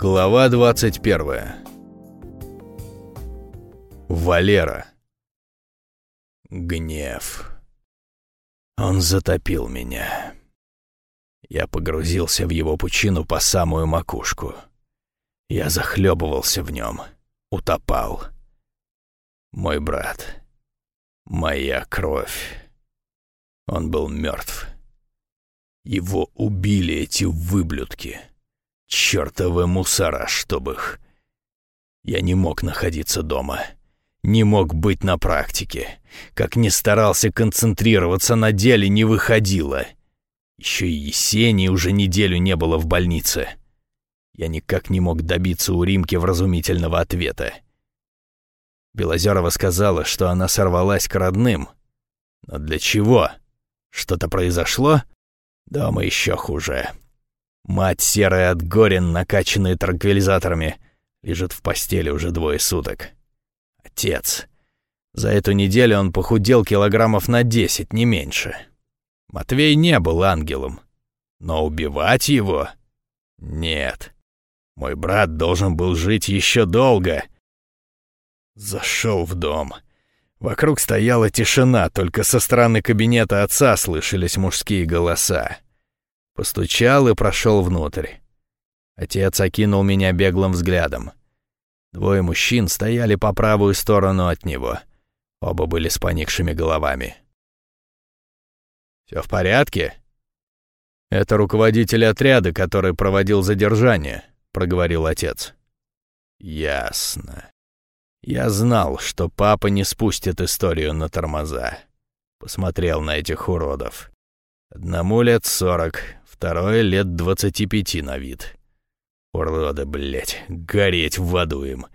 Глава 21. Валера. Гнев. Он затопил меня. Я погрузился в его пучину по самую макушку. Я захлебывался в нем, утопал. Мой брат. Моя кровь. Он был мертв. Его убили эти выблюдки. Чёртовы мусора, чтоб их. Я не мог находиться дома. Не мог быть на практике. Как ни старался концентрироваться на деле, не выходило. Еще и Есении уже неделю не было в больнице. Я никак не мог добиться у Римки вразумительного ответа. Белозерова сказала, что она сорвалась к родным. Но для чего? Что-то произошло? Дома еще хуже. Мать серая от горен, накачанная транквилизаторами, лежит в постели уже двое суток. Отец. За эту неделю он похудел килограммов на десять, не меньше. Матвей не был ангелом. Но убивать его? Нет. Мой брат должен был жить еще долго. Зашел в дом. Вокруг стояла тишина, только со стороны кабинета отца слышались мужские голоса. Постучал и прошел внутрь. Отец окинул меня беглым взглядом. Двое мужчин стояли по правую сторону от него. Оба были с поникшими головами. «Все в порядке?» «Это руководитель отряда, который проводил задержание», — проговорил отец. «Ясно. Я знал, что папа не спустит историю на тормоза. Посмотрел на этих уродов. Одному лет сорок, второй лет двадцати пяти на вид. Уроды, блядь, гореть в аду им.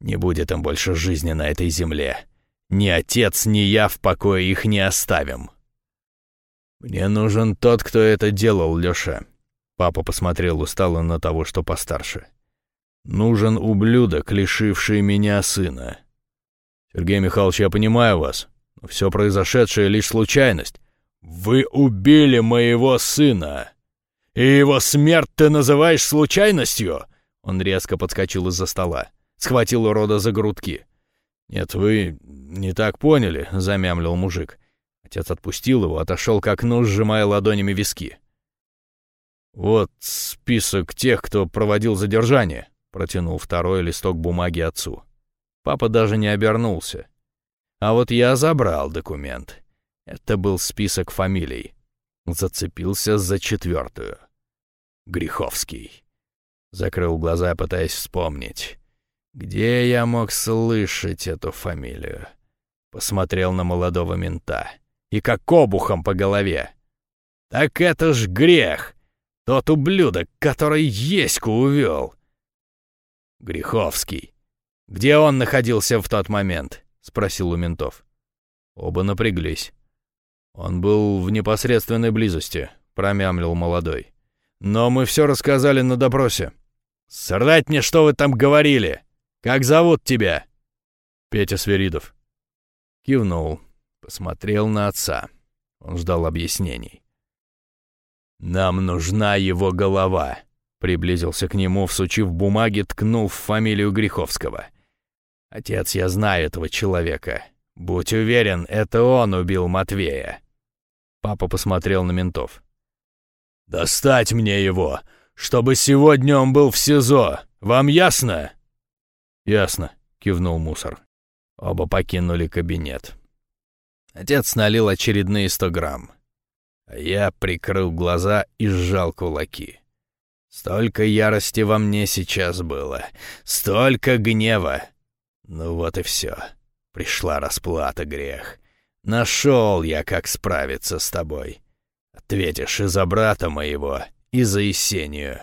Не будет им больше жизни на этой земле. Ни отец, ни я в покое их не оставим. Мне нужен тот, кто это делал, Лёша. Папа посмотрел устало на того, что постарше. Нужен ублюдок, лишивший меня сына. Сергей Михайлович, я понимаю вас, но все произошедшее лишь случайность. «Вы убили моего сына! И его смерть ты называешь случайностью?» Он резко подскочил из-за стола, схватил урода за грудки. «Нет, вы не так поняли», — замямлил мужик. Отец отпустил его, отошел к окну, сжимая ладонями виски. «Вот список тех, кто проводил задержание», — протянул второй листок бумаги отцу. Папа даже не обернулся. А вот я забрал документ. Это был список фамилий. Зацепился за четвертую. Греховский. Закрыл глаза, пытаясь вспомнить. Где я мог слышать эту фамилию? Посмотрел на молодого мента. И как обухом по голове. Так это ж грех! Тот ублюдок, который Еську увел. Греховский. Где он находился в тот момент? Спросил у ментов. Оба напряглись. «Он был в непосредственной близости», — промямлил молодой. «Но мы все рассказали на допросе». «Срать мне, что вы там говорили! Как зовут тебя?» «Петя Сверидов». Кивнул, посмотрел на отца. Он ждал объяснений. «Нам нужна его голова», — приблизился к нему, всучив бумаги, ткнул фамилию Греховского. «Отец, я знаю этого человека. «Будь уверен, это он убил Матвея». Папа посмотрел на ментов. «Достать мне его, чтобы сегодня он был в СИЗО. Вам ясно?» «Ясно», — кивнул мусор. Оба покинули кабинет. Отец налил очередные сто грамм. А я прикрыл глаза и сжал кулаки. Столько ярости во мне сейчас было, столько гнева. Ну вот и все. Пришла расплата, грех. Нашел я, как справиться с тобой. Ответишь и за брата моего, и за Есению.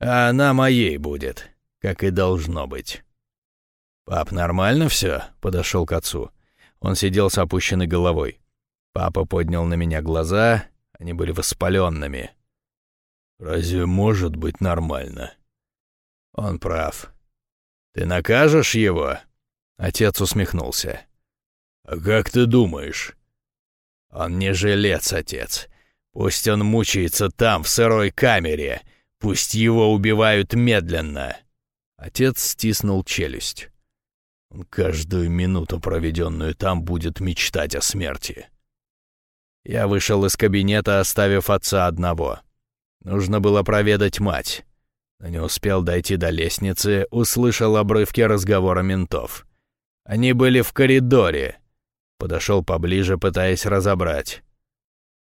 А она моей будет, как и должно быть. «Пап, нормально все?» — подошел к отцу. Он сидел с опущенной головой. Папа поднял на меня глаза, они были воспаленными. «Разве может быть нормально?» «Он прав. Ты накажешь его?» Отец усмехнулся. «А как ты думаешь?» «Он не жилец, отец. Пусть он мучается там, в сырой камере. Пусть его убивают медленно!» Отец стиснул челюсть. Он каждую минуту, проведенную там, будет мечтать о смерти. Я вышел из кабинета, оставив отца одного. Нужно было проведать мать. Но не успел дойти до лестницы, услышал обрывки разговора ментов. Они были в коридоре. Подошел поближе, пытаясь разобрать.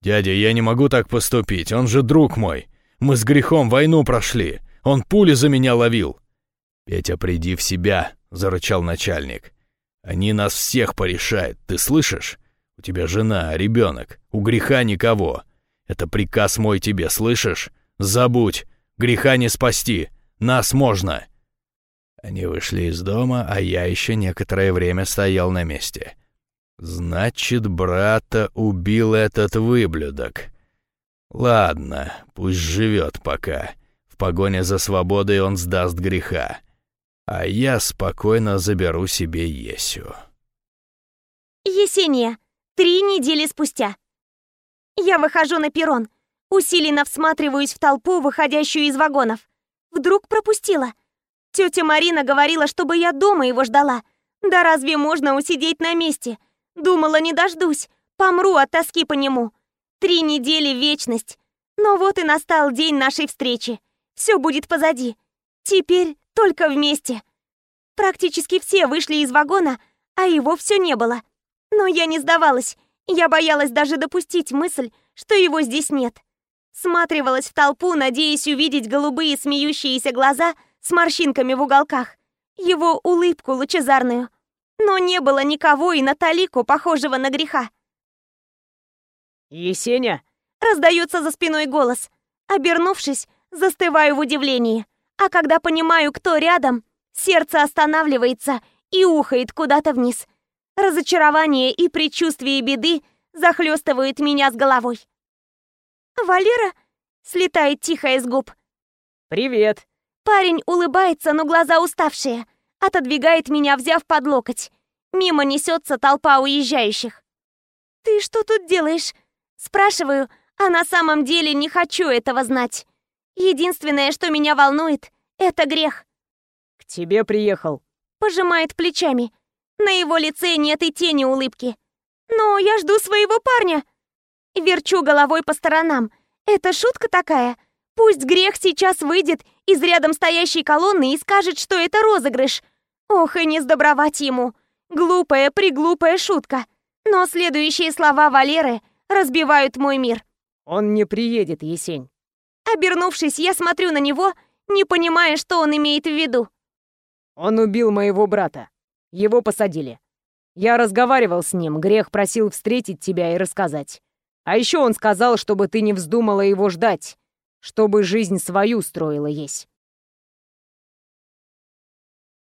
«Дядя, я не могу так поступить, он же друг мой. Мы с грехом войну прошли, он пули за меня ловил». «Петя, приди в себя», — зарычал начальник. «Они нас всех порешают, ты слышишь? У тебя жена, ребенок, у греха никого. Это приказ мой тебе, слышишь? Забудь, греха не спасти, нас можно». Они вышли из дома, а я еще некоторое время стоял на месте. «Значит, брата убил этот выблюдок. Ладно, пусть живет пока. В погоне за свободой он сдаст греха. А я спокойно заберу себе Есю». Есения. Три недели спустя. Я выхожу на перрон. Усиленно всматриваюсь в толпу, выходящую из вагонов. Вдруг пропустила. Тетя Марина говорила, чтобы я дома его ждала. Да разве можно усидеть на месте? Думала, не дождусь. Помру от тоски по нему. Три недели — вечность. Но вот и настал день нашей встречи. Все будет позади. Теперь только вместе. Практически все вышли из вагона, а его все не было. Но я не сдавалась. Я боялась даже допустить мысль, что его здесь нет. Сматривалась в толпу, надеясь увидеть голубые смеющиеся глаза с морщинками в уголках, его улыбку лучезарную. Но не было никого и на талику, похожего на греха. «Есеня!» — раздается за спиной голос. Обернувшись, застываю в удивлении. А когда понимаю, кто рядом, сердце останавливается и ухает куда-то вниз — Разочарование и предчувствие беды захлестывают меня с головой. «Валера?» — слетает тихо из губ. «Привет!» Парень улыбается, но глаза уставшие. Отодвигает меня, взяв под локоть. Мимо несется толпа уезжающих. «Ты что тут делаешь?» Спрашиваю, а на самом деле не хочу этого знать. Единственное, что меня волнует, это грех. «К тебе приехал», — пожимает плечами. На его лице нет и тени улыбки. «Но я жду своего парня!» Верчу головой по сторонам. Это шутка такая? Пусть грех сейчас выйдет из рядом стоящей колонны и скажет, что это розыгрыш. Ох, и не сдобровать ему. Глупая, приглупая шутка. Но следующие слова Валеры разбивают мой мир. Он не приедет, Есень. Обернувшись, я смотрю на него, не понимая, что он имеет в виду. Он убил моего брата. Его посадили. Я разговаривал с ним, грех просил встретить тебя и рассказать. А еще он сказал, чтобы ты не вздумала его ждать, чтобы жизнь свою строила есть.